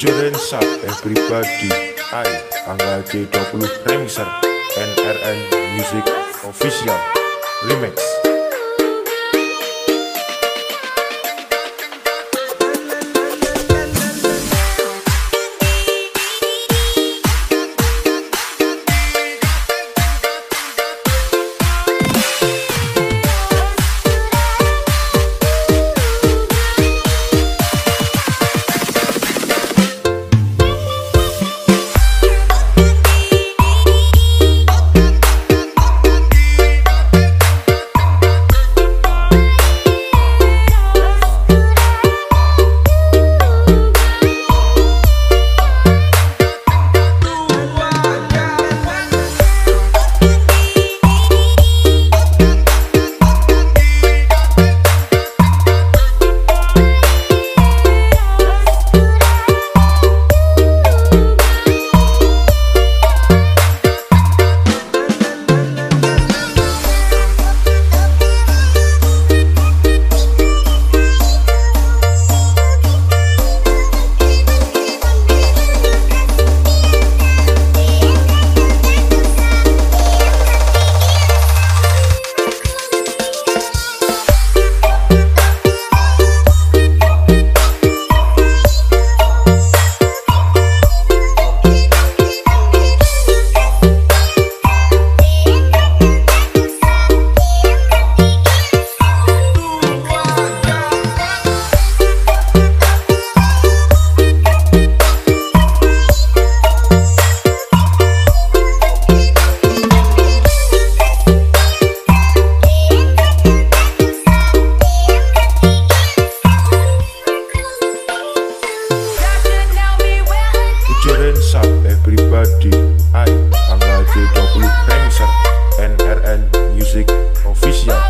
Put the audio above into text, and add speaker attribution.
Speaker 1: Sub Everybody. I Angga J20 Remixer NRN Music Official Remix pribadi. I Angga 20 Remixer NRN Music Official.